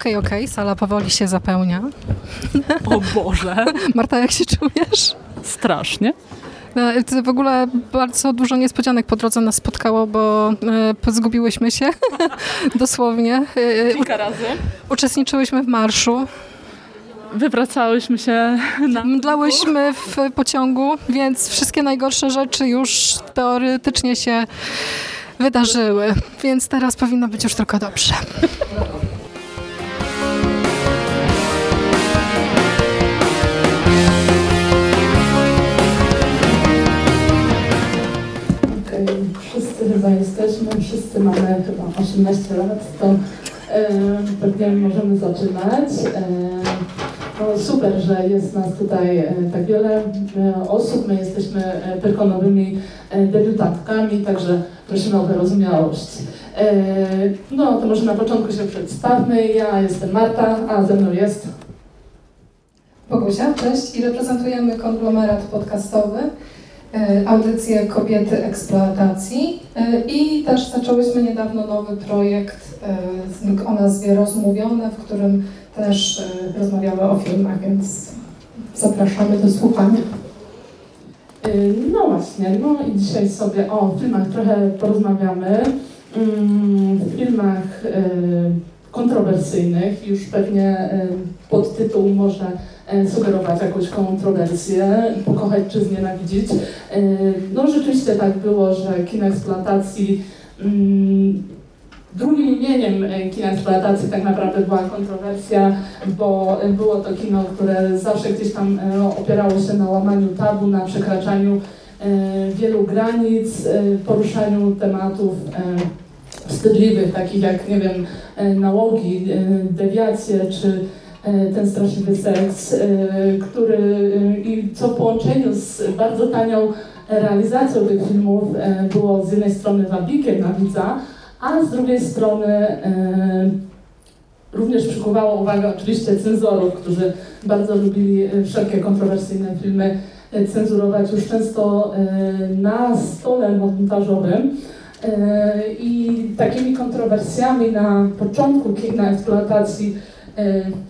Okej, okay, okej, okay. sala powoli się zapełnia. O Boże. Marta, jak się czujesz? Strasznie. No, w ogóle bardzo dużo niespodzianek po drodze nas spotkało, bo e, zgubiłyśmy się dosłownie. E, Kilka razy. Uczestniczyłyśmy w marszu. Wywracałyśmy się na... Mdlałyśmy w pociągu, więc wszystkie najgorsze rzeczy już teoretycznie się wydarzyły, więc teraz powinno być już tylko dobrze. chyba jesteśmy, wszyscy mamy chyba 18 lat, to e, pewnie możemy zaczynać. E, no, super, że jest nas tutaj e, tak wiele e, osób. My jesteśmy e, pyrkonowymi debiutantkami, także prosimy o wyrozumiałość. No to może na początku się przedstawmy. Ja jestem Marta, a ze mną jest Bogusia, cześć i reprezentujemy konglomerat podcastowy audycję Kobiety Eksploatacji i też zaczęłyśmy niedawno nowy projekt o nazwie Rozmówione, w którym też e, rozmawiamy o filmach, więc zapraszamy do słuchania. No właśnie, no i dzisiaj sobie o filmach trochę porozmawiamy. Mm, w filmach kontrowersyjnych, już pewnie podtytuł może sugerować jakąś kontrowersję, pokochać czy znienawidzić. No rzeczywiście tak było, że kino eksploatacji mm, Drugim imieniem e, kina eksploatacji tak naprawdę była kontrowersja, bo było to kino, które zawsze gdzieś tam e, opierało się na łamaniu tabu, na przekraczaniu e, wielu granic, poruszaniu tematów wstydliwych, takich jak, nie wiem, nałogi, dewiacje czy ten straszliwy seks, który i co w połączeniu z bardzo tanią realizacją tych filmów było z jednej strony wabikiem na widza, a z drugiej strony e, również przykuwało uwagę oczywiście cenzorów, którzy bardzo lubili e, wszelkie kontrowersyjne filmy e, cenzurować już często na stole montażowym. I takimi kontrowersjami na początku kina eksploatacji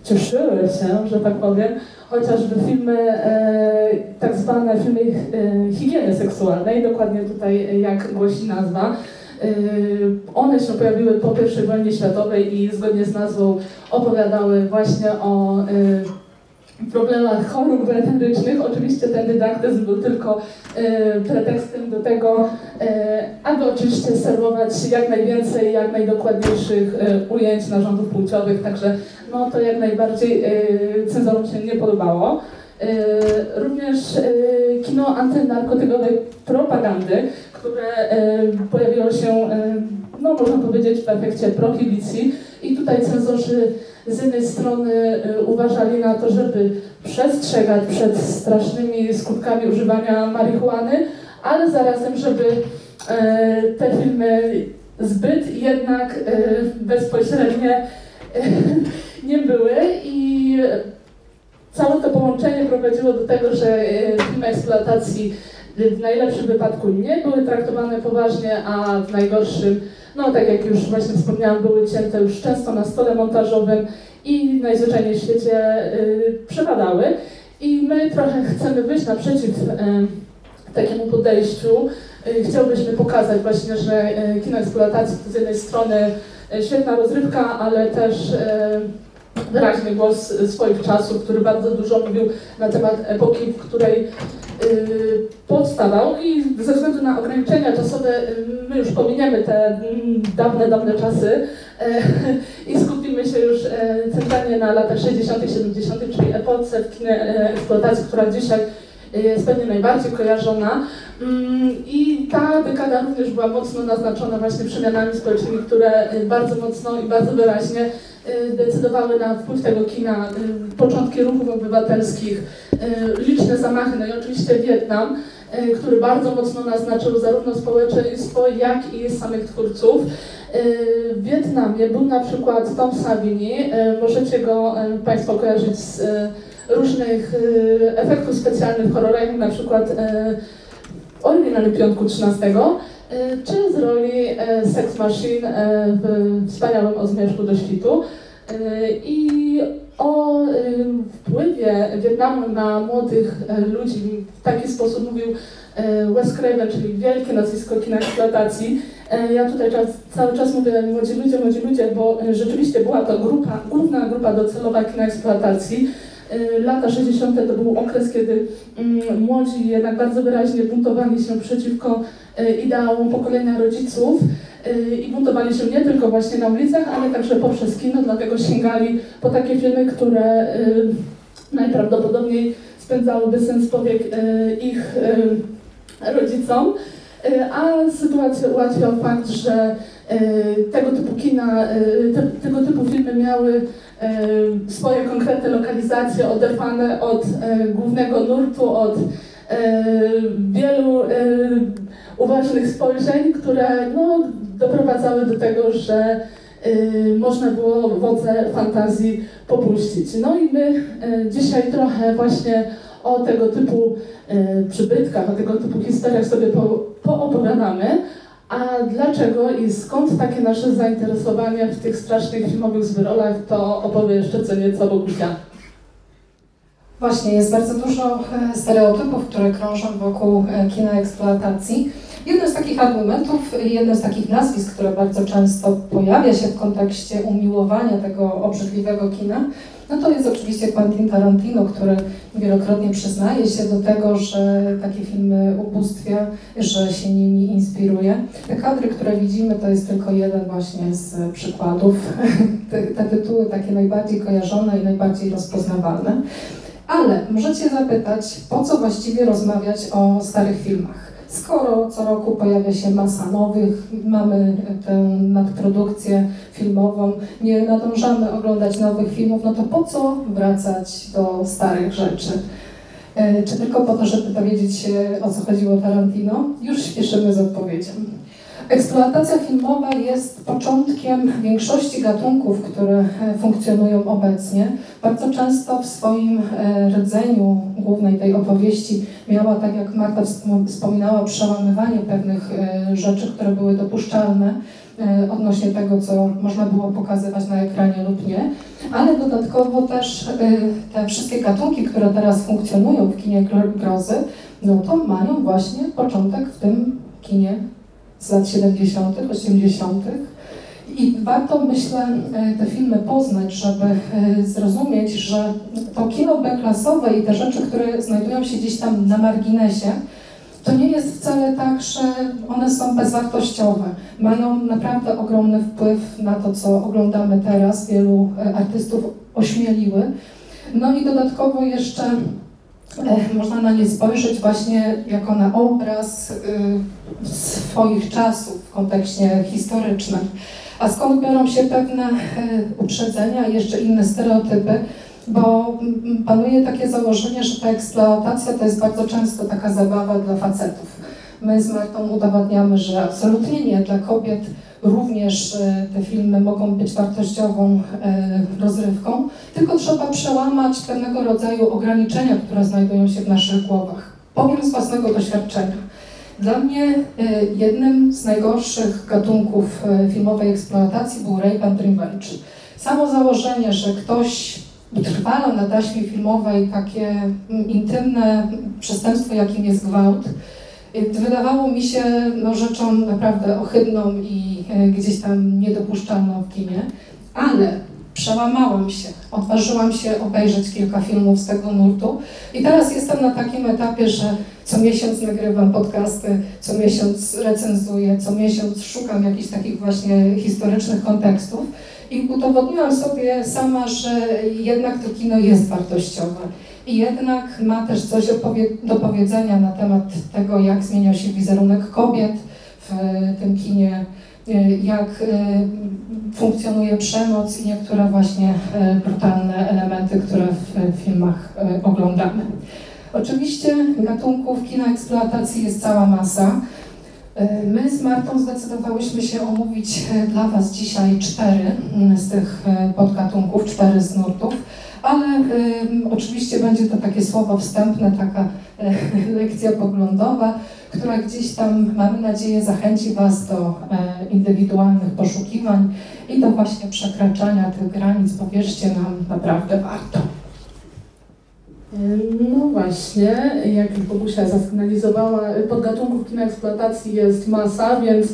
cieszyły się, że tak powiem, chociażby filmy, tak zwane filmy higieny seksualnej, dokładnie tutaj jak głosi nazwa, one się pojawiły po I wojnie światowej i zgodnie z nazwą opowiadały właśnie o problemach chorób wenerycznych. Oczywiście ten dydaktyzm był tylko yy, pretekstem do tego, aby oczywiście serwować jak najwięcej, jak najdokładniejszych ujęć narządów płciowych, także no, to jak najbardziej cenzorom się nie podobało. Również kino antynarkotykowej propagandy, które e, pojawiło się, e, no można powiedzieć, w efekcie prohibicji. I tutaj cenzorzy z jednej strony e, uważali na to, żeby przestrzegać przed strasznymi skutkami używania marihuany, ale zarazem, żeby te filmy zbyt jednak bezpośrednie nie były. I całe to połączenie prowadziło do tego, że filmy eksploatacji w najlepszym wypadku nie były traktowane poważnie, a w najgorszym, no tak jak już właśnie wspomniałam, były cięte już często na stole montażowym i najzwyczajniej w świecie y, przepadały. I my trochę chcemy wyjść naprzeciw y, takiemu podejściu. Y, chciałbyśmy pokazać właśnie, że y, kino eksploatacji to z jednej strony y, świetna rozrywka, ale też y, wyraźny głos swoich czasów, który bardzo dużo mówił na temat epoki, w której Y, powstawał i ze względu na ograniczenia czasowe y, my już pominiemy te mm, dawne, dawne czasy y, i skupimy się już centralnie na latach 60., 70., czyli epoce w kinie eksploatacji, która dzisiaj jest pewnie najbardziej kojarzona. Mm, I ta dekada również była mocno naznaczona właśnie przemianami społecznymi, które bardzo mocno i bardzo wyraźnie decydowały na wpływ tego kina, y, początki ruchów obywatelskich, y, liczne zamachy, no i oczywiście Wietnam, który bardzo mocno naznaczył zarówno społeczeństwo, jak i samych twórców. W Wietnamie był na przykład Tom Savini, możecie go Państwo kojarzyć z różnych efektów specjalnych w horrorach, na przykład w oryginalnym Piątku 13, czy z roli Sex Machine w wspaniałym O do świtu. I o wpływie Wietnamu na młodych ludzi w taki sposób mówił Wes Craven, czyli wielkie nazwisko kina eksploatacji. Ja tutaj czas, cały czas mówię młodzi ludzie, młodzi ludzie, bo rzeczywiście była to grupa, główna grupa docelowa kina eksploatacji. Lata 60. to był okres, kiedy mm, młodzi jednak bardzo wyraźnie buntowali się przeciwko ideałom pokolenia rodziców i buntowali się nie tylko właśnie na ulicach, ale także poprzez kino, dlatego sięgali po takie filmy, które najprawdopodobniej spędzałyby sens powiek ich rodzicom. A sytuację ułatwiał fakt, że tego typu kina, te, tego typu filmy miały swoje konkretne lokalizacje oderwane od głównego nurtu, od wielu uważnych spojrzeń, które no, doprowadzały do tego, że można było wodze fantazji popuścić. No i my dzisiaj trochę właśnie o tego typu przybytkach, o tego typu historiach sobie po, poopowiadamy. A dlaczego i skąd takie nasze zainteresowanie w tych strasznych filmowych zwyrolach, to opowie jeszcze co nieco Bogusia. Właśnie, jest bardzo dużo e, stereotypów, które krążą wokół e, kina eksploatacji. Jednym z takich argumentów, jednym z takich nazwisk, które bardzo często pojawia się w kontekście umiłowania tego obrzydliwego kina, no to jest oczywiście Quentin Tarantino, który wielokrotnie przyznaje się do tego, że takie filmy ubóstwia, że się nimi inspiruje. Te kadry, które widzimy, to jest tylko jeden właśnie z przykładów. Te, te tytuły takie najbardziej kojarzone i najbardziej rozpoznawalne. Ale możecie zapytać, po co właściwie rozmawiać o starych filmach? Skoro co roku pojawia się masa nowych, mamy tę nadprodukcję filmową, nie nadążamy oglądać nowych filmów, no to po co wracać do starych rzeczy? E, czy tylko po to, żeby dowiedzieć się, o co chodziło Tarantino? Już śpieszymy z odpowiedzią. Eksploatacja filmowa jest początkiem większości gatunków, które e, funkcjonują obecnie. Bardzo często w swoim e, rdzeniu głównej tej opowieści miała, tak jak Marta wspominała, przełamywanie pewnych e, rzeczy, które były dopuszczalne odnośnie tego, co można było pokazywać na ekranie lub nie, ale dodatkowo też te wszystkie gatunki, które teraz funkcjonują w kinie grozy, no to mają właśnie początek w tym kinie z lat 70., 80. I warto, myślę, e, te filmy poznać, żeby e, zrozumieć, że to kino B-klasowe i te rzeczy, które znajdują się gdzieś tam na marginesie, to nie jest wcale tak, że one są bezwartościowe. Mają naprawdę ogromny wpływ na to, co oglądamy teraz. Wielu e, artystów ośmieliły. No i dodatkowo jeszcze można na nie spojrzeć właśnie jako na obraz y, swoich czasów w kontekście historycznym. A skąd biorą się pewne e, uprzedzenia jeszcze inne stereotypy? Bo panuje takie założenie, że ta eksploatacja to jest bardzo często taka zabawa dla facetów. My z Martą udowadniamy, że absolutnie nie. Dla kobiet również e, te filmy mogą być wartościową e, rozrywką, tylko trzeba przełamać pewnego rodzaju ograniczenia, które znajdują się w naszych głowach. Powiem z własnego doświadczenia. Dla mnie e, jednym z najgorszych gatunków filmowej eksploatacji był rape and revenge. Samo założenie, że ktoś utrwala na taśmie filmowej takie mm, intymne przestępstwo, jakim jest gwałt, wydawało mi się no, rzeczą naprawdę ohydną i e, gdzieś tam niedopuszczalną w kinie, ale przełamałam się, odważyłam się obejrzeć kilka filmów z tego nurtu i teraz jestem na takim etapie, że co miesiąc nagrywam podcasty, co miesiąc recenzuję, co miesiąc szukam jakichś takich właśnie historycznych kontekstów i udowodniłam sobie sama, że jednak to kino jest wartościowe i jednak ma też coś do powiedzenia na temat tego, jak zmieniał się wizerunek kobiet w tym kinie, y, jak y, funkcjonuje przemoc i niektóre właśnie brutalne elementy, które w filmach oglądamy. Oczywiście gatunków kina eksploatacji jest cała masa. My z Martą zdecydowałyśmy się omówić dla Was dzisiaj cztery z tych podgatunków, cztery z nurtów ale oczywiście będzie to takie słowo wstępne, taka y, lekcja poglądowa. która gdzieś tam, mamy nadzieję, zachęci Was do e, indywidualnych poszukiwań i do właśnie przekraczania tych granic, bo wierzcie nam, naprawdę warto. No właśnie, jak już Bogusia zasygnalizowała, podgatunków kina eksploatacji jest masa, więc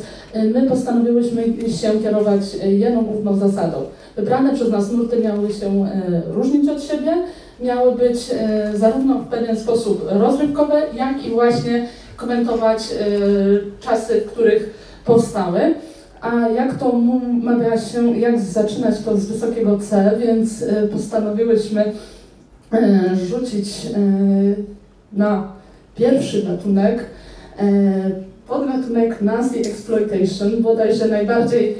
my postanowiłyśmy się kierować jedną główną zasadą. Wybrane przez nas nurty miały się różnić od siebie, miały być zarówno w pewien sposób rozrywkowe, jak i właśnie komentować czasy, w których powstały. A jak to mawia się, jak zaczynać to z wysokiego C, więc postanowiłyśmy rzucić na pierwszy gatunek, podgatunek Nazi Exploitation, bodajże najbardziej,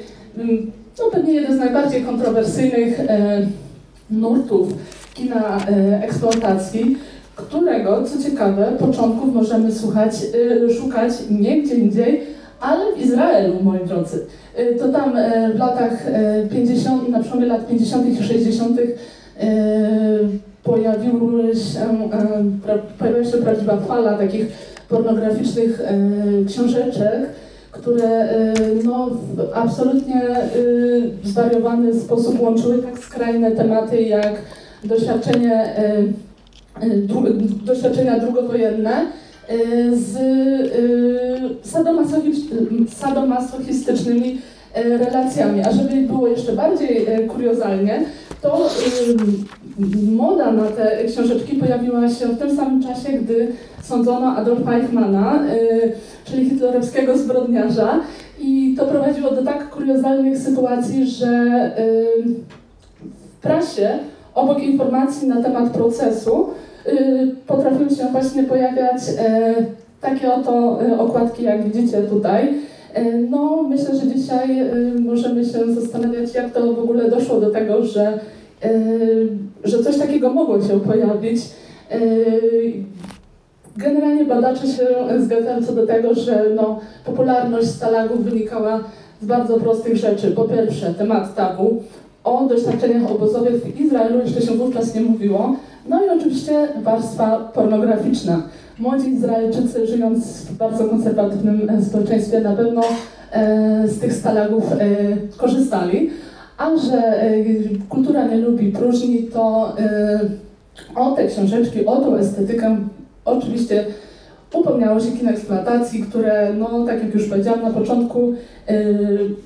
no pewnie jeden z najbardziej kontrowersyjnych nurtów kina eksploatacji, którego, co ciekawe, początków możemy słuchać, szukać nie gdzie indziej, ale w Izraelu, moi drodzy. To tam w latach 50, na przełomie lat 50. i 60 pojawiły się, pojawiła się prawdziwa fala takich pornograficznych książeczek, które no, w absolutnie zwariowany sposób łączyły tak skrajne tematy jak doświadczenie, doświadczenia drugowojenne z sadomasochistycznymi relacjami. A żeby było jeszcze bardziej kuriozalnie, to moda na te książeczki pojawiła się w tym samym czasie, gdy sądzono Adolfa Eichmana, czyli hitlerowskiego zbrodniarza. I to prowadziło do tak kuriozalnych sytuacji, że w prasie obok informacji na temat procesu potrafiły się właśnie pojawiać takie oto okładki, jak widzicie tutaj. No, myślę, że dzisiaj możemy się zastanawiać, jak to w ogóle doszło do tego, że, że coś takiego mogło się pojawić. Generalnie badacze się zgadzają co do tego, że no, popularność stalagów wynikała z bardzo prostych rzeczy. Po pierwsze, temat tabu. O doświadczeniach obozowych w Izraelu jeszcze się wówczas nie mówiło. No i oczywiście warstwa pornograficzna. Młodzi Izraelczycy żyjąc w bardzo konserwatywnym społeczeństwie na pewno e, z tych stalagów e, korzystali. A że e, kultura nie lubi próżni, to o te książeczki, o tą estetykę oczywiście upomniało się kino eksploatacji, które, no, tak jak już powiedziałam na początku,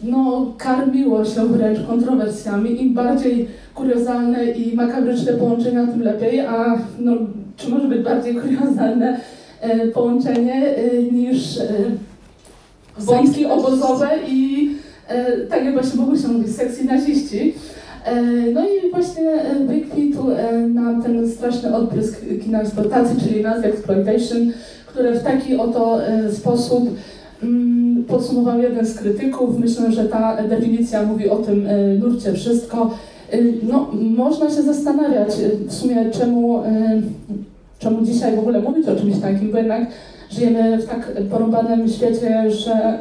no, karmiło się wręcz kontrowersjami. Im bardziej kuriozalne i makabryczne połączenia, tym lepiej, a no, czy może być bardziej kuriozalne połączenie niż wątki obozowe i tak jak właśnie Bogu się mówi, seksy naziści. No i właśnie wykwitł nam ten straszny odprysk kina eksploatacji, czyli nazwa exploitation, które w taki oto sposób podsumował jeden z krytyków. Myślę, że ta definicja mówi o tym nurcie wszystko. No, można się zastanawiać w sumie, czemu, czemu dzisiaj w ogóle mówić o czymś takim, bo jednak żyjemy w tak porąbanym świecie, że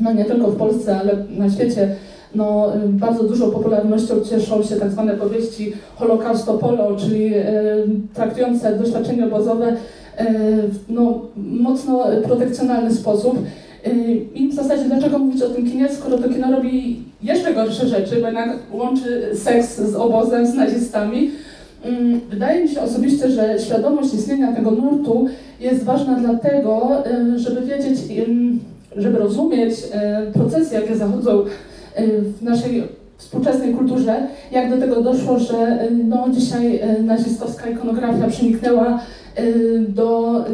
no nie tylko w Polsce, ale na świecie no, bardzo dużą popularnością cieszą się tak zwane powieści Holocaustopolo, czyli e, traktujące doświadczenie obozowe w no, mocno protekcjonalny sposób. I w zasadzie dlaczego mówić o tym kinie, skoro to kino robi jeszcze gorsze rzeczy, bo jednak łączy seks z obozem, z nazistami. Mm, wydaje mi się osobiście, że świadomość istnienia tego nurtu jest ważna dlatego, żeby wiedzieć, żeby rozumieć procesy, jakie zachodzą w naszej współczesnej kulturze, jak do tego doszło, że no, dzisiaj nazistowska ikonografia przeniknęła do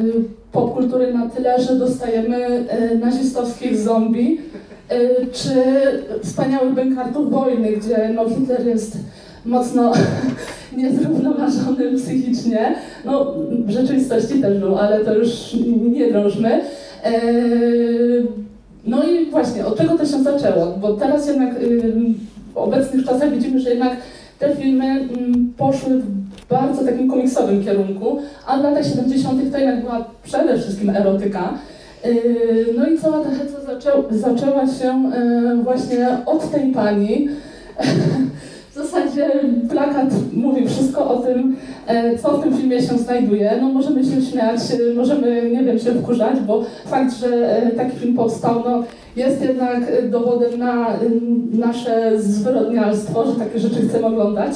popkultury na tyle, że dostajemy nazistowskich zombie, czy wspaniałych bękartów wojny, gdzie no, Hitler jest mocno niezrównoważony psychicznie. No, w rzeczywistości też był, ale to już nie drążmy. No i właśnie, od czego to się zaczęło? Bo teraz jednak w obecnych czasach widzimy, że jednak te filmy poszły w bardzo takim komiksowym kierunku, a w latach 70. to jednak była przede wszystkim erotyka. No i cała ta heca zaczę zaczęła się właśnie od tej pani, W zasadzie plakat mówi wszystko o tym, e, co w tym filmie się znajduje. No możemy się śmiać, e, możemy, nie wiem, się wkurzać, bo fakt, że e, taki film powstał, no jest jednak e, dowodem na e, nasze zwyrodnialstwo, że takie rzeczy chcemy oglądać.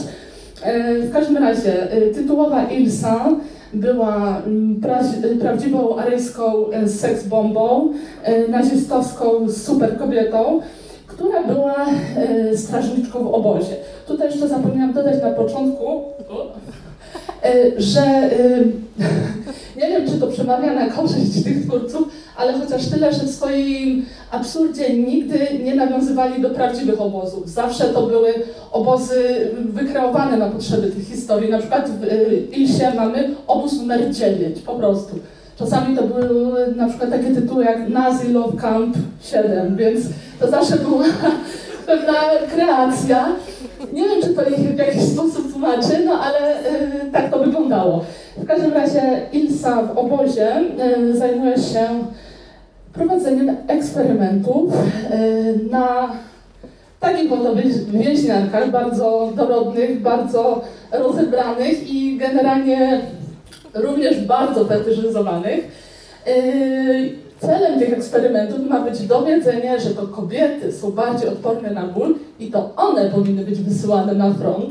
E, W każdym razie, e, tytułowa Ilsa była mm, pra- prawdziwą aryjską e, seksbombą, e, nazistowską super kobietą, która była strażniczką w obozie. Tutaj jeszcze zapomniałam dodać na początku, że nie wiem, czy to przemawia na korzyść tych twórców, ale chociaż tyle, że w swoim absurdzie nigdy nie nawiązywali do prawdziwych obozów. Zawsze to były obozy wykreowane na potrzeby tych historii. Na przykład w e, Ilsie mamy obóz numer 9, po prostu. Czasami to były na przykład takie tytuły jak Nazi Love Camp 7, więc to zawsze była pewna kreacja. Nie wiem, czy to ich w jakiś sposób tłumaczy, no ale y, tak to wyglądało. W każdym razie Ilsa w obozie y, zajmuje się prowadzeniem eksperymentów y, na takich oto więź- więźniarkach, bardzo dorodnych, bardzo rozebranych i generalnie również bardzo fetyszyzowanych. Celem tych eksperymentów ma być dowiedzenie, że to kobiety są bardziej odporne na ból i to one powinny być wysyłane na front.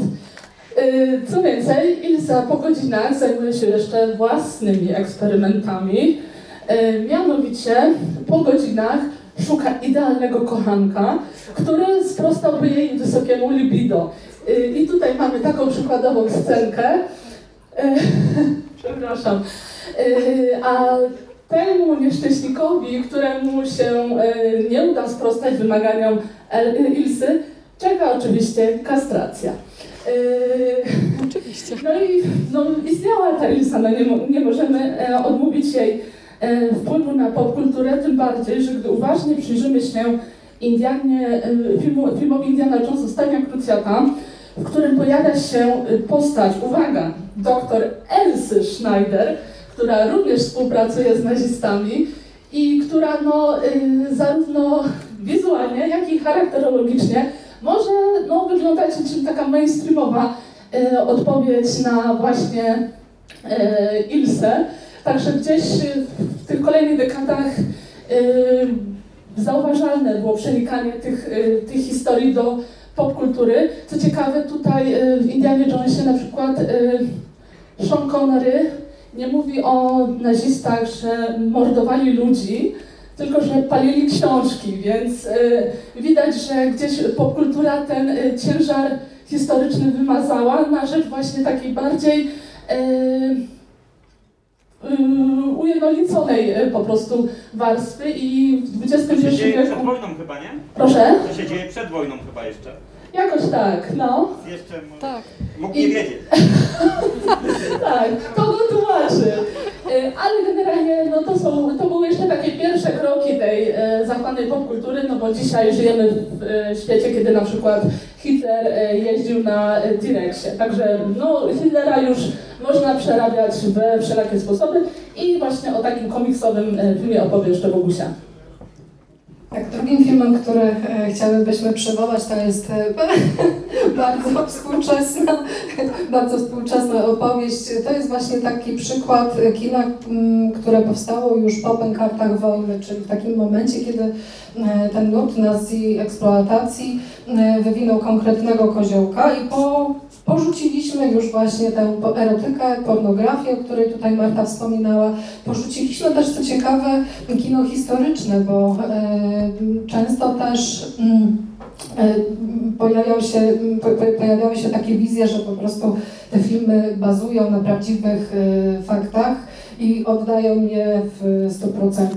Yy, Co więcej, Ilsa po godzinach zajmuje się jeszcze własnymi eksperymentami. Yy, Mianowicie po godzinach szuka idealnego kochanka, który sprostałby jej wysokiemu libido. Yy, I tutaj mamy taką przykładową scenkę. Przepraszam. A temu nieszczęśnikowi, któremu się yy, nie uda sprostać wymaganiom El- Ilsy, czeka oczywiście kastracja. Yy, Oczywiście. no i no, istniała ta Ilsa, no nie, nie możemy e, odmówić jej e, wpływu na popkulturę, tym bardziej, że gdy uważnie przyjrzymy się Indianie, e, filmu, filmowi Indiana Jones Ostatnia Krucjata, w którym pojawia się e, postać, uwaga, doktor Elsy Schneider, która również współpracuje z nazistami i która no, y, zarówno wizualnie, jak i charakterologicznie może no, wyglądać niczym taka mainstreamowa y, odpowiedź na właśnie y, Ilsę. Także gdzieś w tych kolejnych dekadach zauważalne było przenikanie tych, tych historii do popkultury. Co ciekawe, tutaj w Indianie Jonesie na przykład Sean Connery nie mówi o nazistach, że mordowali ludzi, tylko że palili książki, więc y, widać, że gdzieś popkultura ten y, ciężar historyczny wymazała na rzecz właśnie takiej bardziej y, ujednoliconej po prostu warstwy i w To się XXI dzieje przed wieku... wojną chyba, nie? Proszę? To się dzieje przed wojną chyba jeszcze. Jakoś tak, no. Jeszcze m- Tak. mógł I- nie wiedzieć. Tak, to go tłumaczy. E, Ale generalnie no to, są, to były jeszcze takie pierwsze kroki tej e, zachłannej popkultury, no bo dzisiaj żyjemy w e, świecie, kiedy na przykład Hitler e, jeździł na e, T-Rexie. Także no, Hitlera już można przerabiać we wszelakie sposoby i właśnie o takim komiksowym e, filmie opowie jeszcze Bogusia. Tak, drugim filmem, który e, chciałybyśmy przywołać, to jest e, bardzo współczesna, bardzo współczesna opowieść. To jest właśnie taki przykład kina, które powstało już po pękartach wojny, czyli w takim momencie, kiedy e, ten nurt nazi eksploatacji wywinął konkretnego koziołka i po, porzuciliśmy już właśnie tę erotykę, pornografię, o której tutaj Marta wspominała. Porzuciliśmy też, co ciekawe, kino historyczne, bo e, często też mm, e, się, po- pojawiały się takie wizje, że po prostu te filmy bazują na prawdziwych e, faktach i oddają je w 100%.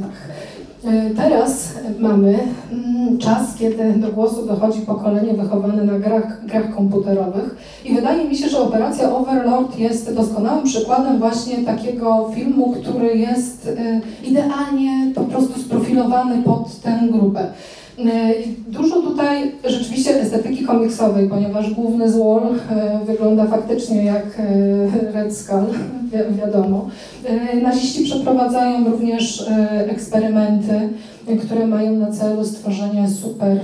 E, Teraz mamy mm, czas, kiedy do głosu dochodzi pokolenie wychowane na grach, grach komputerowych i wydaje mi się, że operacja Overlord jest doskonałym przykładem właśnie takiego filmu, który jest e, idealnie po prostu sprofilowany pod tę grupę. E, Dużo tutaj rzeczywiście estetyki komiksowej, ponieważ główny złol e, wygląda faktycznie jak e, Red Skull, wi wiadomo. Naziści przeprowadzają również eksperymenty, które mają na celu stworzenie super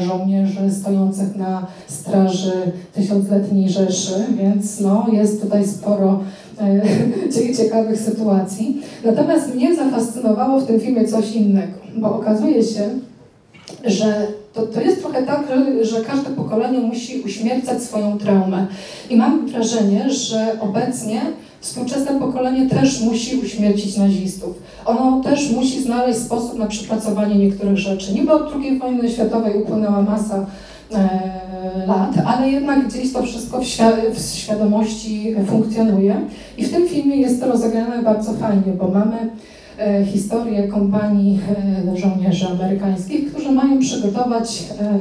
żołnierzy stojących na straży tysiącletniej Rzeszy, więc no, jest tutaj sporo cie- ciekawych sytuacji. Natomiast mnie zafascynowało w tym filmie coś innego, bo okazuje się, że to, to jest trochę tak, że, każde pokolenie musi uśmiercać swoją traumę. I mam wrażenie, że obecnie współczesne pokolenie też musi uśmiercić nazistów. Ono też musi znaleźć sposób na przepracowanie niektórych rzeczy. Niby od II wojny światowej upłynęła masa e, lat, ale jednak gdzieś to wszystko w, świ- w świadomości funkcjonuje. I w tym filmie jest to rozegrane bardzo fajnie, bo mamy historię kompanii e, żołnierzy amerykańskich, którzy mają przygotować e,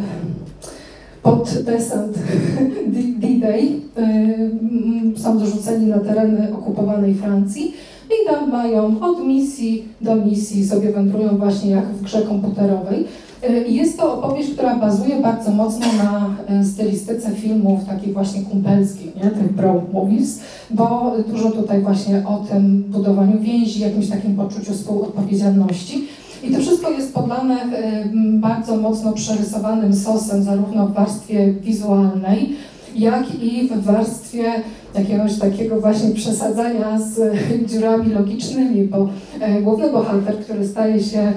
pod desant D-Day. E, Są dorzuceni na tereny okupowanej Francji i tam mają od misji do misji, sobie wędrują właśnie jak w grze komputerowej. I Jest to opowieść, która bazuje bardzo mocno na e, stylistyce filmów takich właśnie kumpelskich, nie? tych bro movies, bo dużo tutaj właśnie o tym budowaniu więzi, jakimś takim poczuciu współodpowiedzialności. I to wszystko jest podlane m, bardzo mocno przerysowanym sosem, zarówno w warstwie wizualnej, jak i w warstwie jakiegoś takiego właśnie przesadzania z dziurami logicznymi, bo główny bohater, który staje się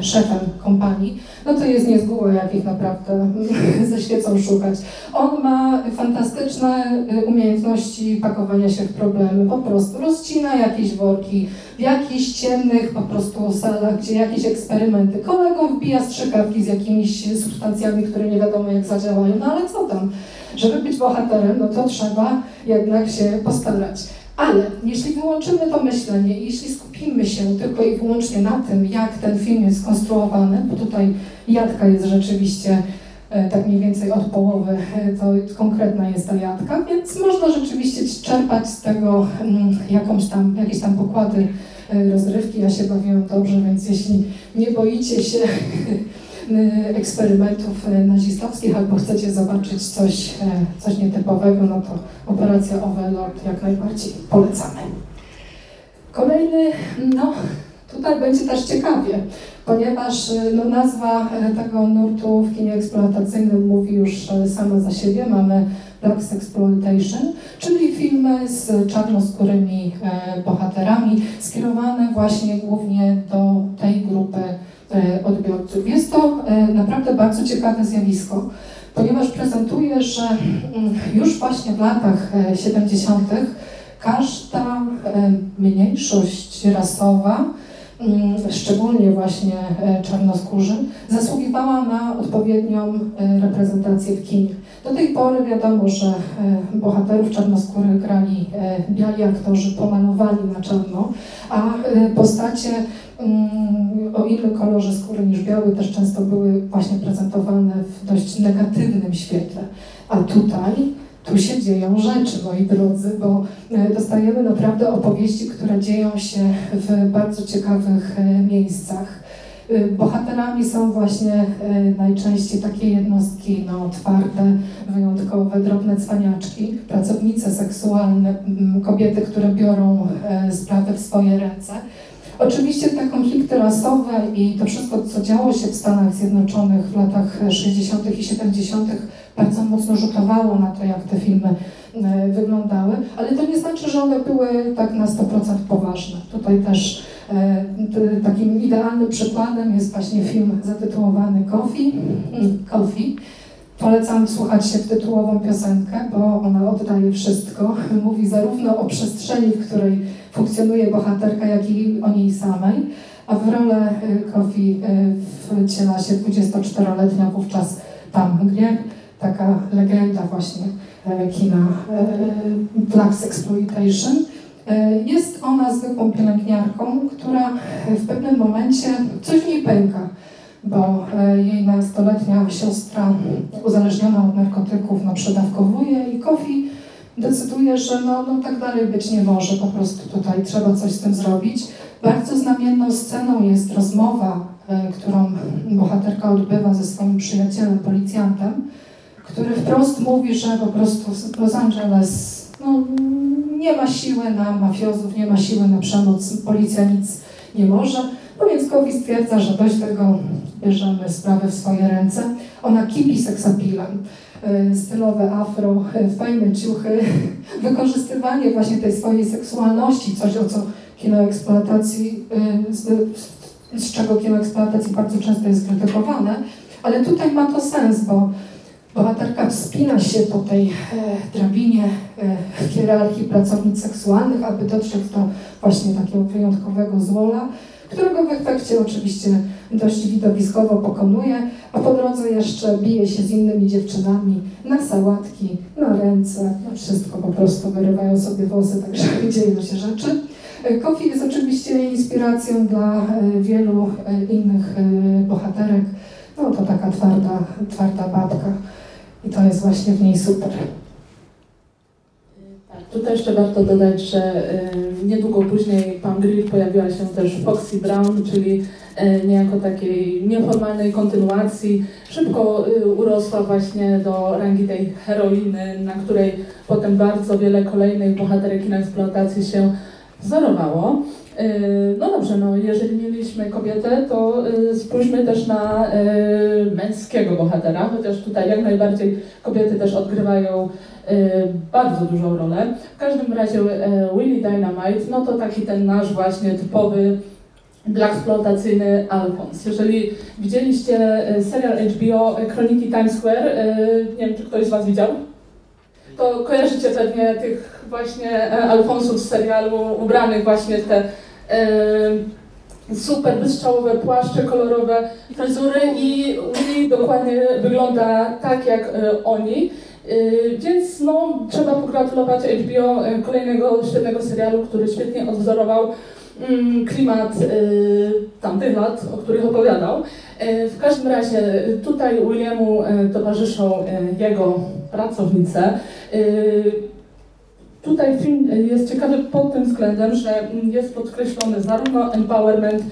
szefem kompanii, no to jest niezgóła, jakich naprawdę ze świecą szukać. On ma fantastyczne y, umiejętności pakowania się w problemy. Po prostu rozcina jakieś worki w jakichś ciemnych po prostu salach, gdzie jakieś eksperymenty. Kolegą wbija strzykawki z jakimiś substancjami, które nie wiadomo jak zadziałają. No ale co tam? Żeby być bohaterem, no to trzeba jednak się postarać. Ale jeśli wyłączymy to myślenie, jeśli skupimy się tylko i wyłącznie na tym, jak ten film jest skonstruowany, bo tutaj jadka jest rzeczywiście e, tak mniej więcej od połowy, e, to konkretna jest ta jadka, więc można rzeczywiście czerpać z tego mm, jakąś tam, jakieś tam pokłady e, rozrywki. Ja się bawiłam dobrze, więc jeśli nie boicie się eksperymentów e, nazistowskich albo chcecie zobaczyć coś, e, coś nietypowego, no to Operacja Overlord jak najbardziej polecamy. Kolejny, no tutaj będzie też ciekawie, ponieważ no, nazwa tego nurtu w kinie eksploatacyjnym mówi już sama za siebie. Mamy Black Exploitation, czyli filmy z czarnoskórymi bohaterami, skierowane właśnie głównie do tej grupy odbiorców. Jest to e, naprawdę bardzo ciekawe zjawisko, ponieważ prezentuje, że mm, już właśnie w latach e, 70. każda e, mniejszość rasowa, szczególnie właśnie e, czarnoskórzy, zasługiwała na odpowiednią e, reprezentację w kinie. Do tej pory wiadomo, że e, bohaterów czarnoskórych grali biali aktorzy pomalowani na czarno, a postacie mm, o innym kolorze skóry niż biały też często były właśnie prezentowane w dość negatywnym świetle. A tutaj, tu się dzieją rzeczy, moi drodzy, bo e, dostajemy naprawdę opowieści, które dzieją się w bardzo ciekawych e, miejscach. E, Bohaterami są właśnie najczęściej takie jednostki no, twarde, wyjątkowe, drobne cwaniaczki, pracownice seksualne, kobiety, które biorą sprawy w swoje ręce. Oczywiście te konflikty rasowe i to wszystko, co działo się w Stanach Zjednoczonych w latach 60. i 70., bardzo mocno rzutowało na to, jak te filmy e, wyglądały, ale to nie znaczy, że one były tak na 100% poważne. Tutaj też e, takim idealnym przykładem jest właśnie film zatytułowany Coffee. Mm, Coffee. Polecam słuchać się w tytułową piosenkę, bo ona oddaje wszystko. Mówi zarówno o przestrzeni, w której funkcjonuje bohaterka, jak i o niej samej. A w rolę y, Kofi y, wciela się 24-letnia wówczas Pam Grier, taka legenda właśnie e, kina Black Exploitation. Jest ona zwykłą pielęgniarką, która w pewnym momencie coś w niej pęka, bo jej nastoletnia siostra uzależniona od narkotyków no, przedawkowuje i Kofi decyduje, że no, no tak dalej być nie może, po prostu tutaj trzeba coś z tym zrobić. Bardzo znamienną sceną jest rozmowa e, którą bohaterka odbywa ze swoim przyjacielem, policjantem, który wprost mówi, że po prostu Los Angeles no, nie ma siły na mafiozów, nie ma siły na przemoc, policja nic nie może. No więc Kowi stwierdza, że dość tego, bierzemy sprawę w swoje ręce. Ona kipi seksapilem, y, stylowe afro, y, fajne ciuchy, wykorzystywanie właśnie tej swojej seksualności, coś o co kino eksploatacji, y, z, z czego kino eksploatacji bardzo często jest krytykowane, ale tutaj ma to sens, bo bohaterka wspina się po tej e, drabinie e, hierarchii pracownic seksualnych, aby dotrzeć do właśnie takiego wyjątkowego złola, którego w efekcie oczywiście dość widowiskowo pokonuje, a po drodze jeszcze bije się z innymi dziewczynami na sałatki, na ręce, na wszystko po prostu wyrywają sobie włosy, także dzieją się rzeczy. E, Kofi jest oczywiście inspiracją dla e, wielu e, innych bohaterek. No to taka twarda, twarda babka i to jest właśnie w niej super. Tutaj jeszcze warto dodać, że y, niedługo później Pam Grill pojawiła się też Foxy Brown, czyli y, niejako takiej nieformalnej kontynuacji. Szybko y, urosła właśnie do rangi tej heroiny, na której potem bardzo wiele kolejnych bohaterek na eksploatacji się wzorowało. Y, no dobrze, no jeżeli mieliśmy kobietę, to y, spójrzmy też na y, męskiego bohatera, chociaż tutaj jak najbardziej kobiety też odgrywają bardzo dużą rolę. W każdym razie Willie Dynamite, no to taki ten nasz właśnie typowy blaxploatacyjny Alphonse. Jeżeli widzieliście serial HBO Kroniki Times Square, nie wiem czy ktoś z Was widział, to kojarzycie pewnie tych właśnie Alfonsów z serialu ubranych właśnie w te super wystrzałowe płaszcze kolorowe, fryzury i Willy dokładnie wygląda tak jak e, oni. E, więc no, trzeba pogratulować HBO e, kolejnego świetnego serialu, który świetnie odwzorował klimat tamtych lat, o których opowiadał. W każdym razie tutaj Williamu towarzyszą jego pracownice. Tutaj film jest ciekawy pod tym względem, że jest podkreślony zarówno empowerment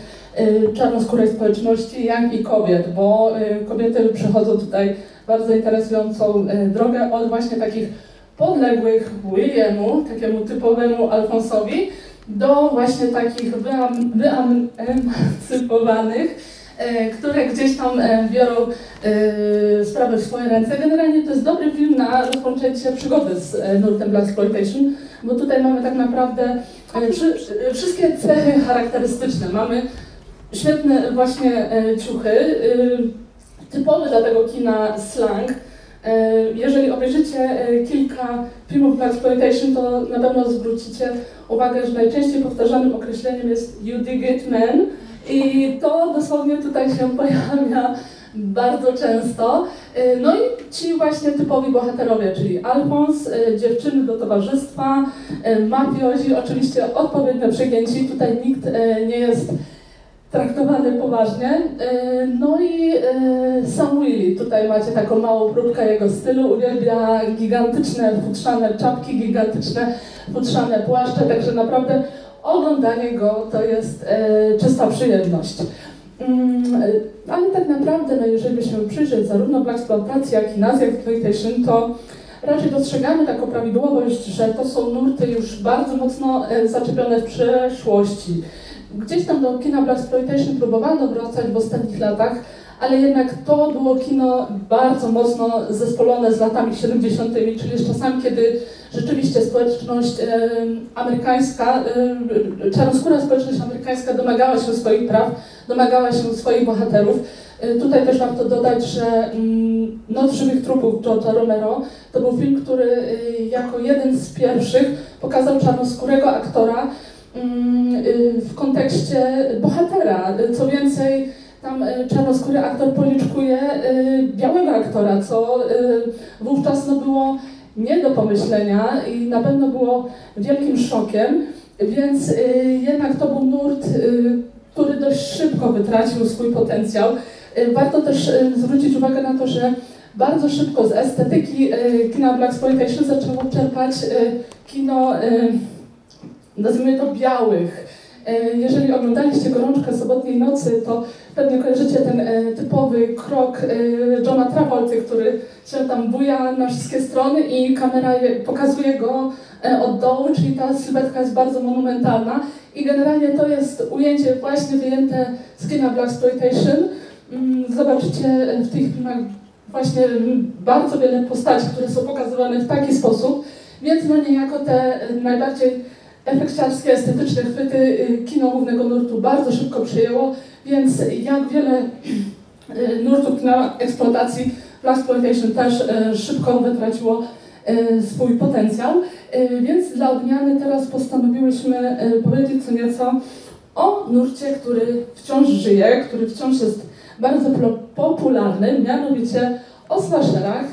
y, czarnoskórej społeczności, jak i kobiet, bo y, kobiety przechodzą tutaj bardzo interesującą drogę od właśnie takich podległych Williamu, takiemu typowemu Alfonsowi, do właśnie takich wyemancypowanych E, które gdzieś tam e, biorą e, sprawę w swoje ręce. Generalnie to jest dobry film na rozpoczęcie przygody z nurtem Black Exploitation, bo tutaj mamy tak naprawdę wszystkie cechy charakterystyczne. Mamy świetne właśnie ciuchy, typowy dla tego kina slang. Jeżeli obejrzycie kilka filmów Black Exploitation, to na pewno zwrócicie uwagę, że najczęściej powtarzanym określeniem jest you dig it man, i to dosłownie tutaj się pojawia bardzo często. Y, no i ci właśnie typowi bohaterowie, czyli Alfons, dziewczyny do towarzystwa, mafiozi, oczywiście odpowiednio przegięci. Tutaj nikt nie jest traktowany poważnie. No i Sam Willy, tutaj macie taką małą próbkę jego stylu, uwielbia gigantyczne futrzane czapki, gigantyczne futrzane płaszcze, także naprawdę oglądanie go to jest e, czysta przyjemność. Mm, e, ale tak naprawdę, no jeżeli byśmy przyjrzeć zarówno Black Exploitacji, jak i Nazi Exploitation, to raczej dostrzegamy taką prawidłowość, że to są nurty już bardzo mocno e, zaczepione w przeszłości. Gdzieś tam do kina Black próbowano wracać w ostatnich latach, ale jednak to było kino bardzo mocno zespolone z latami 70., czyli z czasami, kiedy rzeczywiście społeczność e, amerykańska, e, czarnoskóra społeczność amerykańska domagała się swoich praw, domagała się swoich bohaterów. E, tutaj też warto dodać, że mm, Noc żywych trupów George'a Romero to był film, który e, jako jeden z pierwszych pokazał czarnoskórego aktora w kontekście bohatera. Co więcej, tam e, czarnoskóry aktor policzkuje e, białego aktora, co wówczas no, było nie do pomyślenia i na pewno było wielkim szokiem, więc jednak to był nurt, który dość szybko wytracił swój potencjał. Warto też zwrócić uwagę na to, że bardzo szybko z estetyki kina Black Exploitation zaczęło czerpać kino, nazwijmy to białych, E, jeżeli oglądaliście Gorączkę Sobotniej Nocy, to pewnie kojarzycie ten e, typowy krok e, Johna Travolty, który się tam buja na wszystkie strony i kamera je, pokazuje go od dołu, czyli ta sylwetka jest bardzo monumentalna. I generalnie to jest ujęcie właśnie wyjęte z kina Black Exploitation. Mm, Zobaczycie w tych filmach właśnie bardzo wiele postaci, które są pokazywane w taki sposób, więc no niejako te najbardziej efekciarskie, estetyczne chwyty y, kino głównego nurtu bardzo szybko przyjęło, więc jak wiele y, nurtów kina eksploatacji Black Exploitation też y, szybko wytraciło swój potencjał, więc dla odmiany teraz postanowiłyśmy powiedzieć co nieco o nurcie, który wciąż żyje, który wciąż jest bardzo popularny, mianowicie o slasherach.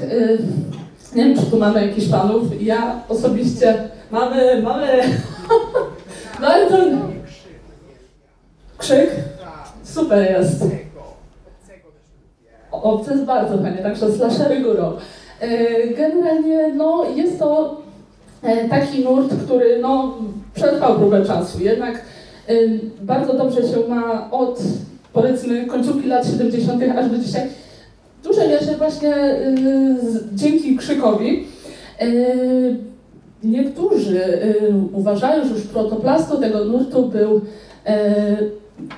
Nie wiem, czy tu mamy jakichś panów. Ja osobiście mamy, mamy bardzo... Krzyk? Super jest. O, to jest bardzo fajnie, także slashery górą. E, Generalnie no, jest to e, taki nurt, który no, przetrwał próbę czasu. Jednak e, bardzo dobrze się ma od powiedzmy końcówki lat 70. aż do dzisiaj. W dużej mierze właśnie dzięki krzykowi. Niektórzy e, uważają, że już protoplastą tego nurtu był e,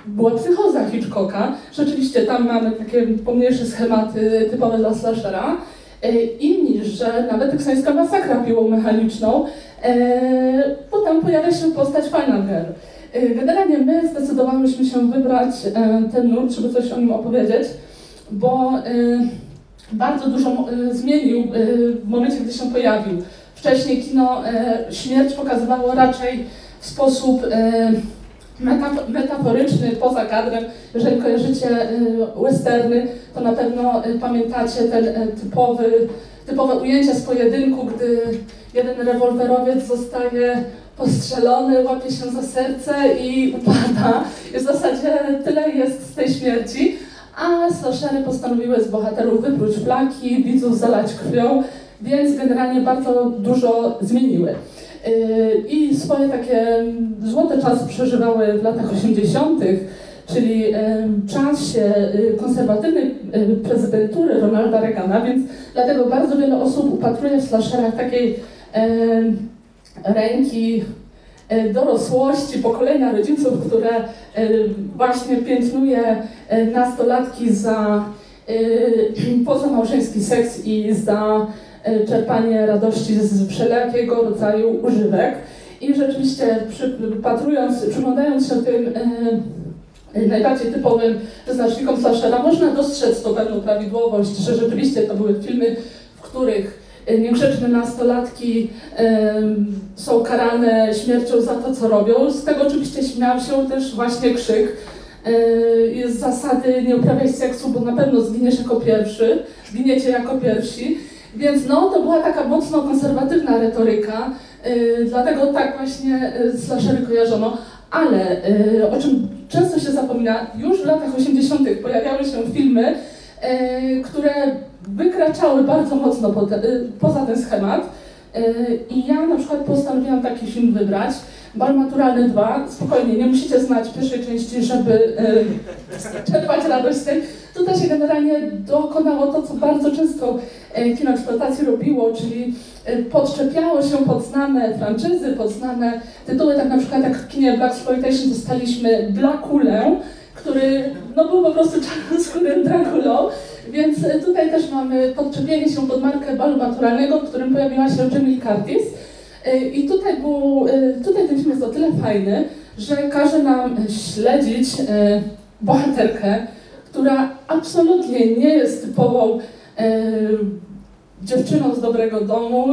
była psychoza Hitchcocka. Rzeczywiście tam mamy takie pomniejsze schematy typowe dla slashera. E, Inni, że nawet teksańska masakra piłą mechaniczną, e, bo tam pojawia się postać Final Girl. Generalnie my zdecydowałyśmy się wybrać ten nurt, żeby coś o nim opowiedzieć, bo bardzo dużo zmienił w momencie, gdy się pojawił. Wcześniej kino e, śmierć pokazywało raczej w sposób e, metaf- metaforyczny, poza kadrem. Jeżeli kojarzycie y, westerny, to na pewno pamiętacie ten typowy, typowe ujęcie z pojedynku, gdy jeden rewolwerowiec zostaje postrzelony, łapie się za serce i upada. I w zasadzie tyle jest z tej śmierci. A slashery postanowiły z bohaterów wypróć flaki, widzów zalać krwią, więc generalnie bardzo dużo zmieniły. Yy, I swoje takie złote czasy przeżywały w latach 80., czyli yy, czasie yy, konserwatywnej prezydentury Ronalda Reagana, więc dlatego bardzo wiele osób upatruje w slasherach takiej ręki dorosłości, pokolenia rodziców, które właśnie piętnuje nastolatki za pozamałżeński seks i za czerpanie radości z wszelkiego rodzaju używek. I rzeczywiście przypatrując, przyglądając się tym e, e, najbardziej typowym wyznacznikom slashera, można dostrzec tą pewną prawidłowość, że rzeczywiście to były filmy, w których e, niegrzeczne nastolatki e, są karane śmiercią za to, co robią. Z tego oczywiście śmiał się też właśnie krzyk. E, Jest zasady nie uprawiaj seksu, bo na pewno zginiesz jako pierwszy, zginiecie jako pierwsi. Więc no, to była taka mocno konserwatywna retoryka, yy, dlatego tak właśnie slashery kojarzono. Ale yy, o czym często się zapomina, już w latach 80. pojawiały się filmy, które wykraczały bardzo mocno poza ten schemat. I ja na przykład postanowiłam taki film wybrać. Bal Maturalny 2. Spokojnie, nie musicie znać pierwszej części, żeby yy, czerpać radość z tej. Tutaj się generalnie dokonało to, co bardzo często e, kino eksploatacji robiło, czyli e, podczepiało się pod znane franczyzy, pod znane tytuły, tak na przykład jak w kinie Black Exploitation dostaliśmy Blackulę, który no, był po prostu czarnoskórym Draculą, więc e, tutaj też mamy podczepienie się pod markę balu maturalnego, w którym pojawiła się Lee Curtis. E, I tutaj, był, e, tutaj ten film jest o tyle fajny, że każe nam śledzić bohaterkę, która absolutnie nie jest typową dziewczyną z dobrego domu,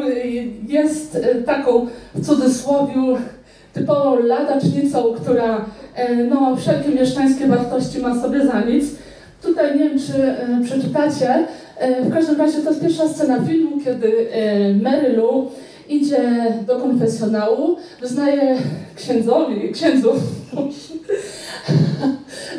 jest taką w cudzysłowiu typową ladacznicą, która e, no, wszelkie mieszczańskie wartości ma sobie za nic. Tutaj nie wiem, czy e, przeczytacie, e, w każdym razie to jest pierwsza scena filmu, kiedy Mary Lou idzie do konfesjonału, wyznaje księdzowi, księdzów,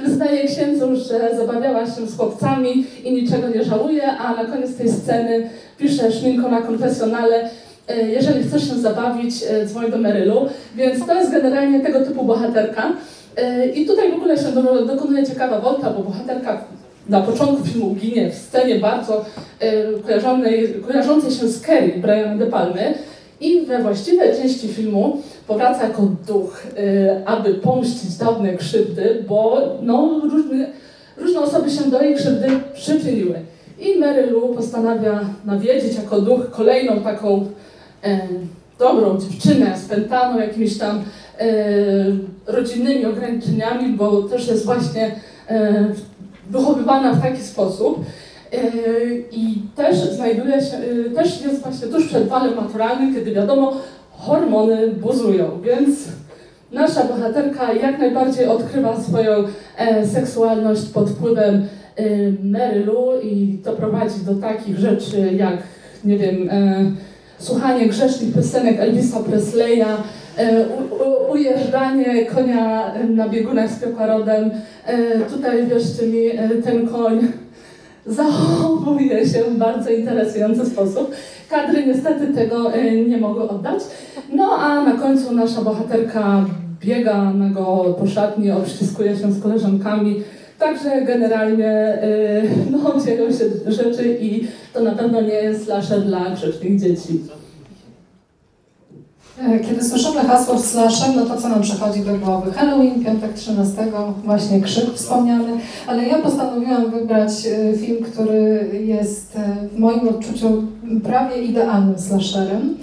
wyznaje księdzu, że zabawiała się z chłopcami i niczego nie żałuje, a na koniec tej sceny pisze szminką na konfesjonale jeżeli chcesz się zabawić, e, dzwoń do Merylu, więc to jest generalnie tego typu bohaterka. E, I tutaj w ogóle się do- dokonuje ciekawa wolta, bo bohaterka na początku filmu ginie w scenie bardzo e, kojarzącej się z Kerry Briana De Palmy i we właściwej części filmu powraca jako duch, e, aby pomścić dawne krzywdy, bo no, różne, różne osoby się do jej krzywdy przyczyniły. I Mary Lou postanawia nawiedzić jako duch kolejną taką e, dobrą dziewczynę spętaną jakimiś tam e, rodzinnymi ograniczeniami, bo też jest właśnie e, wychowywana w taki sposób. E, I też znajduje się, też jest właśnie tuż przed walem maturalnym, kiedy wiadomo, hormony buzują, więc nasza bohaterka jak najbardziej odkrywa swoją seksualność pod wpływem Mary Lou i to prowadzi do takich rzeczy jak, nie wiem, słuchanie grzesznych piosenek Elvisa Presleya, e, ujeżdżanie konia na biegunach z piokłarodem. E, tutaj, wierzcie mi, e, ten koń zachowuje się w bardzo interesujący sposób. Kadry niestety tego nie mogły oddać. No a na końcu nasza bohaterka biega na go po szatni, obściskuje się z koleżankami. Także generalnie y, no, dzieją się rzeczy i to na pewno nie jest slasher dla grzecznych dzieci. E, Kiedy słyszymy hasło slasher, no to co nam przychodzi do głowy? Halloween, piątek 13, właśnie krzyk wspomniany, ale ja postanowiłam wybrać e, film, który jest e, w moim odczuciu prawie idealnym slasherem,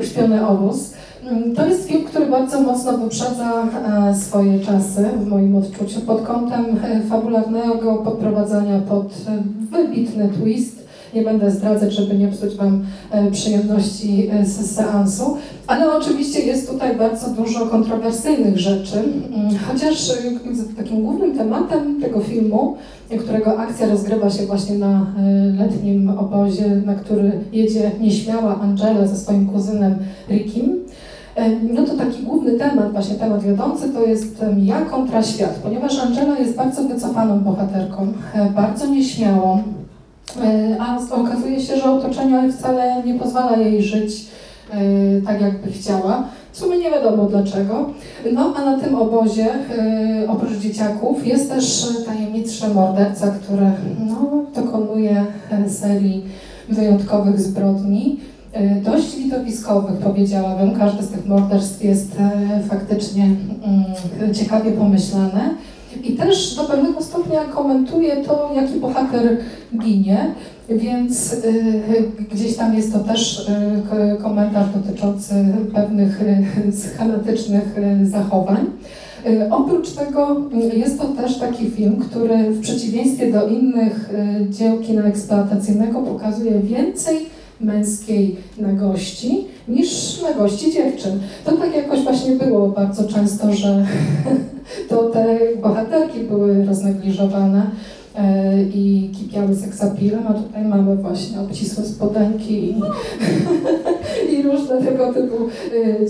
Uśpiony obóz. Mm, To jest film, który bardzo mocno wyprzedza e, swoje czasy w moim odczuciu pod kątem e, fabularnego podprowadzania pod e, wybitny twist. Nie będę zdradzać, żeby nie psuć Wam przyjemności z seansu. Ale oczywiście jest tutaj bardzo dużo kontrowersyjnych rzeczy, Mm, chociaż takim głównym tematem tego filmu, którego akcja rozgrywa się właśnie na letnim obozie, na który jedzie nieśmiała Angela ze swoim kuzynem Rickim, no to taki główny temat, właśnie temat wiodący, to jest ja kontra świat, ponieważ Angela jest bardzo wycofaną bohaterką, e, bardzo nieśmiałą, e, a okazuje się, że otoczenie wcale nie pozwala jej żyć e, tak, jakby chciała. W sumie nie wiadomo dlaczego. No a na tym obozie, e, oprócz dzieciaków, jest też tajemniczy morderca, który no, dokonuje e, serii wyjątkowych zbrodni. E, Dość widowiskowych, powiedziałabym. Każde z tych morderstw jest e, faktycznie mm, ciekawie pomyślane. I też do pewnego stopnia komentuje to, jaki bohater ginie, więc y, gdzieś tam jest to też komentarz dotyczący pewnych schematycznych zachowań. Oprócz tego y, jest to też taki film, który w przeciwieństwie do innych dzieł kina eksploatacyjnego pokazuje więcej męskiej nagości niż nagości dziewczyn. To tak jakoś właśnie było bardzo często, że to te bohaterki były roznegliżowane e, i kipiały seksapilem, a tutaj mamy właśnie obcisłe spodenki i, i różne tego typu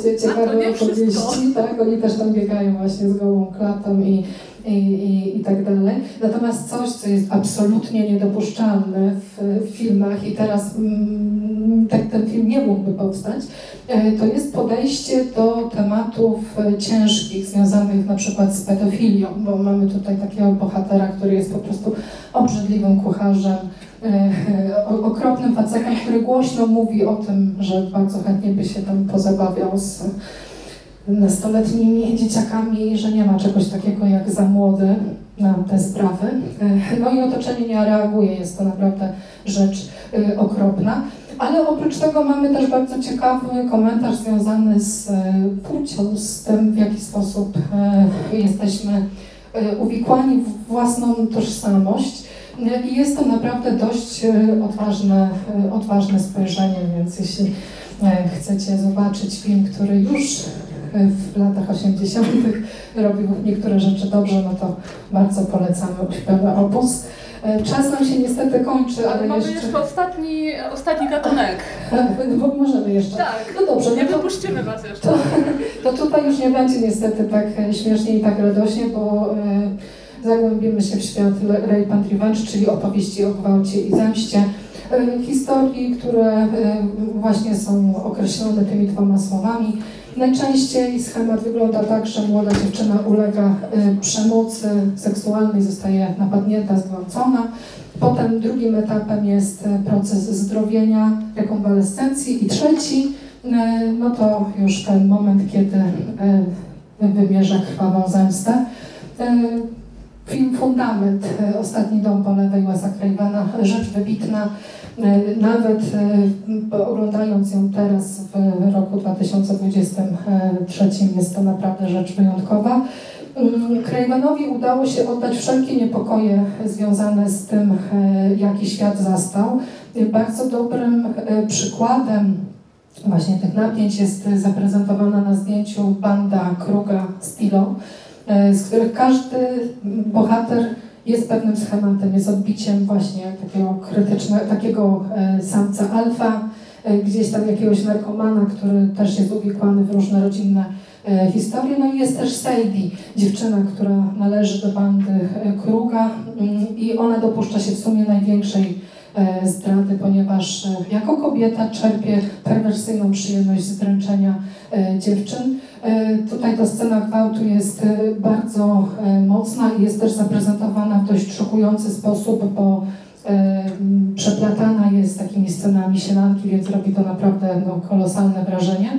to ciekawe opowieści. Tak, oni też tam biegają właśnie z gołą klatą i, i, i, i tak dalej. Natomiast coś, co jest absolutnie niedopuszczalne w, w filmach i teraz mm, tak ten film nie mógłby powstać, e, to jest podejście do tematów e, ciężkich, związanych na przykład z pedofilią, bo mamy tutaj takiego bohatera, który jest po prostu obrzydliwym kucharzem, okropnym facetem, który głośno mówi o tym, że bardzo chętnie by się tam pozabawiał z nastoletnimi dzieciakami, że nie ma czegoś takiego jak za młody na te sprawy. E, No i otoczenie nie reaguje, jest to naprawdę rzecz e, okropna. Ale oprócz tego mamy też bardzo ciekawy komentarz związany z e, płcią, z tym w jaki sposób e, jesteśmy e, uwikłani w własną tożsamość. E, I jest to naprawdę dość e, odważne, e, odważne spojrzenie, więc jeśli e, chcecie zobaczyć film, który już w latach 80. robił niektóre rzeczy dobrze, no to bardzo polecamy Uśpiony obóz. E, Czas nam się niestety kończy, ale, Ale mamy jeszcze... jeszcze ostatni, ostatni gatunek. Bo możemy jeszcze. Tak. No dobrze, Nie no to, wypuścimy was jeszcze. to, to tutaj już nie będzie niestety tak śmiesznie i tak radośnie, bo zagłębimy się w świat Ray Pan Revenge, czyli opowieści o gwałcie i zemście. historii, które właśnie są określone tymi dwoma słowami. Najczęściej schemat wygląda tak, że młoda dziewczyna ulega przemocy seksualnej, zostaje napadnięta, zgwałcona. Potem drugim etapem jest proces zdrowienia, rekonwalescencji i trzeci, no to już ten moment, kiedy wymierza krwawą zemstę. Film Fundament, e, Ostatni dom po lewej Wesa Cravena, rzecz wybitna. E, nawet e, oglądając ją teraz w roku 2023 jest to naprawdę rzecz wyjątkowa. Mm, Cravenowi udało się oddać wszelkie niepokoje związane z tym, jaki świat zastał. Bardzo dobrym przykładem właśnie tych napięć jest zaprezentowana na zdjęciu banda Kruga E, z których każdy bohater jest pewnym schematem, jest odbiciem właśnie takiego krytycznego, takiego e, samca alfa, e, gdzieś tam jakiegoś narkomana, który też jest uwikłany w różne rodzinne historie. No i jest też Sadie, dziewczyna, która należy do bandy Kruga mm, i ona dopuszcza się w sumie największej zdrady, ponieważ jako kobieta czerpie perwersyjną przyjemność z dręczenia dziewczyn. E, tutaj ta scena gwałtu jest e, bardzo e, mocna i jest też zaprezentowana w dość szokujący sposób, bo przeplatana jest takimi scenami sielanki, więc robi to naprawdę no, kolosalne wrażenie.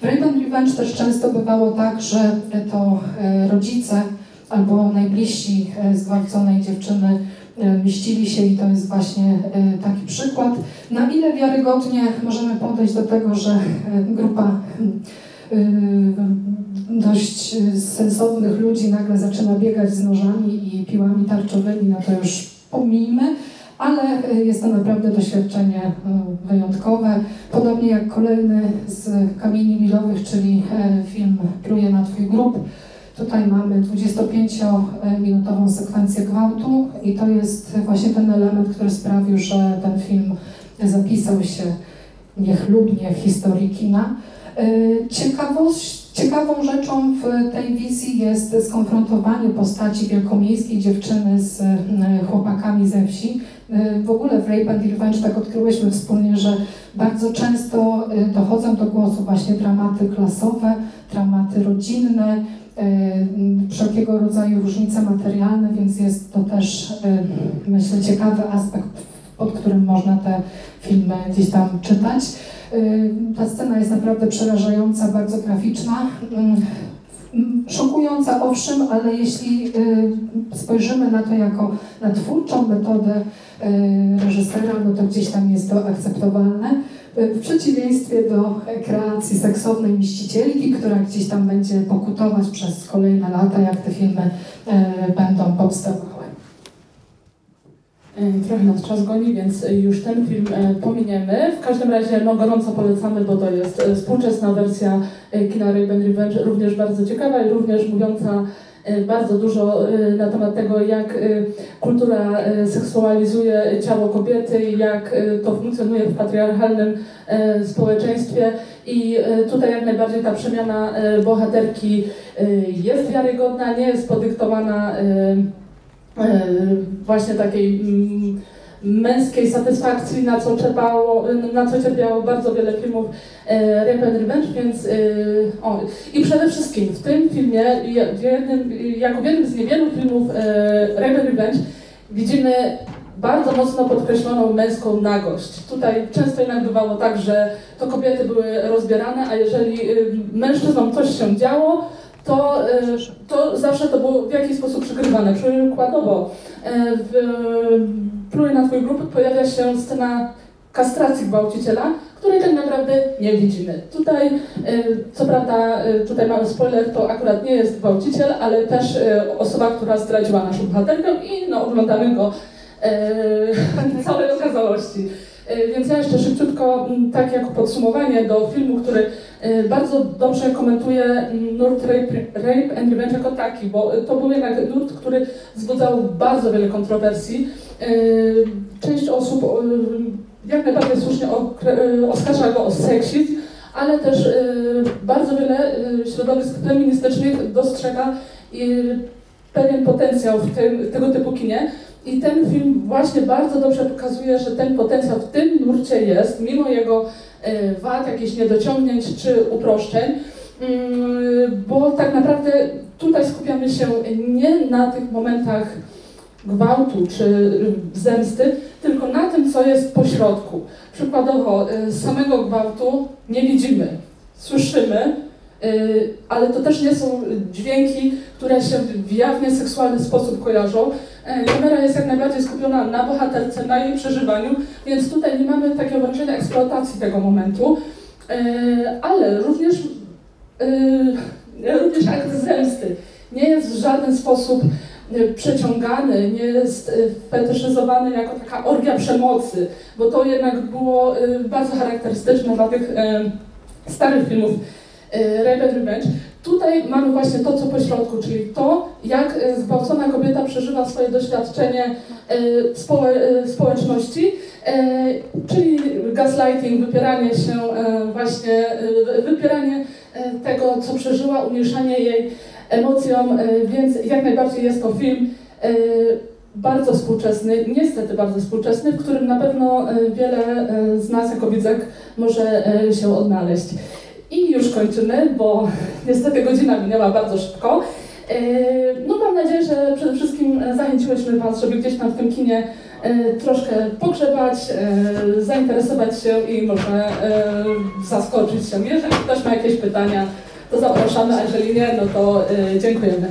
W Raven Revenge też często bywało tak, że to rodzice albo najbliżsi zgwałconej dziewczyny mieścili się i to jest właśnie taki przykład. Na ile wiarygodnie możemy podejść do tego, że grupa Y, dość sensownych ludzi nagle zaczyna biegać z nożami i piłami tarczowymi, no to już pomijmy, ale jest to naprawdę doświadczenie y, wyjątkowe. Podobnie jak kolejny z kamieni milowych, czyli e, film Pluje na Twój grób. Tutaj mamy 25-minutową sekwencję gwałtu i to jest właśnie ten element, który sprawił, że ten film zapisał się niechlubnie w historii kina. E, ciekawość, ciekawą rzeczą w tej wizji jest skonfrontowanie postaci wielkomiejskiej dziewczyny z e, chłopakami ze wsi. E, w ogóle w Rape and Revenge tak odkryłyśmy wspólnie, że bardzo często dochodzą do głosu właśnie dramaty klasowe, dramaty rodzinne, wszelkiego rodzaju różnice materialne, więc jest to też, myślę, ciekawy aspekt, pod którym można te filmy gdzieś tam czytać. Y, ta scena jest naprawdę przerażająca, bardzo graficzna. Y, szokująca owszem, ale jeśli y, spojrzymy na to jako na twórczą metodę reżysera, no to gdzieś tam jest to akceptowalne. W przeciwieństwie do kreacji seksownej mścicielki, która gdzieś tam będzie pokutować przez kolejne lata, jak te filmy będą powstawały. E, trochę nas czas goni, więc już ten film e, pominiemy. W każdym razie no, gorąco polecamy, bo to jest e, współczesna wersja kina Raven Revenge, również bardzo ciekawa i również mówiąca bardzo dużo na temat tego, jak kultura seksualizuje ciało kobiety jak to funkcjonuje w patriarchalnym społeczeństwie. I tutaj jak najbardziej ta przemiana bohaterki jest wiarygodna, nie jest podyktowana właśnie takiej mm, męskiej satysfakcji, na co, czerpało, na co cierpiało bardzo wiele filmów e, Rape and Revenge, więc e, o, i przede wszystkim w tym filmie, w jednym, jako w jednym z niewielu filmów e, Rape and Revenge widzimy bardzo mocno podkreśloną męską nagość. Tutaj często jednak bywało tak, że to kobiety były rozbierane, a jeżeli mężczyznom coś się działo, to, e, to zawsze to było w jakiś sposób przykrywane. Przykładowo e, w Pluj na Twój grup pojawia się scena kastracji gwałciciela, której tak naprawdę nie widzimy. Tutaj, e, co prawda, tutaj mamy spoiler, to akurat nie jest gwałciciel, ale też osoba, która zdradziła naszą bohaterkę i no, oglądamy go całej okazałości. E, więc ja jeszcze szybciutko, mm, tak jak podsumowanie do filmu, który e, bardzo dobrze komentuje mm, nurt rape, rape and revenge jako taki, bo to był jednak nurt, który wzbudzał bardzo wiele kontrowersji. Część osób jak najbardziej słusznie oskarża go o seksizm, ale też bardzo wiele środowisk feministycznych dostrzega pewien potencjał w tym, tego typu kinie. I ten film właśnie bardzo dobrze pokazuje, że ten potencjał w tym nurcie jest, mimo jego e, wad, jakichś niedociągnięć czy uproszczeń, Mm, bo tak naprawdę tutaj skupiamy się nie na tych momentach gwałtu czy zemsty, tylko na tym, co jest pośrodku. Przykładowo, y, samego gwałtu nie widzimy, słyszymy, y, ale to też nie są dźwięki, które się w jawnie seksualny sposób kojarzą. E, Kamera jest jak najbardziej skupiona na bohaterce, na jej przeżywaniu, więc tutaj nie mamy takiego wrażenia eksploatacji tego momentu, E, ale również, e, również akt zemsty nie jest w żaden sposób e, przeciągany, nie jest e, fetyszyzowany jako taka orgia przemocy, bo to jednak było e, bardzo charakterystyczne dla tych e, starych filmów e, Rape Revenge. Tutaj mamy właśnie to, co pośrodku, czyli to, jak e, zgwałcona kobieta przeżywa swoje doświadczenie e, e, społeczności, czyli gaslighting, wypieranie się właśnie, wypieranie tego, co przeżyła, umniejszanie jej emocjom, więc jak najbardziej jest to film bardzo współczesny, niestety bardzo współczesny, w którym na pewno wiele z nas jako widzek może się odnaleźć. I już kończymy, bo niestety godzina minęła bardzo szybko. E, No mam nadzieję, że przede wszystkim zachęciłyśmy Was, żeby gdzieś tam w tym kinie e, troszkę pogrzebać, e, zainteresować się i może zaskoczyć się. Jeżeli ktoś ma jakieś pytania, to zapraszamy, a jeżeli nie, no to dziękujemy.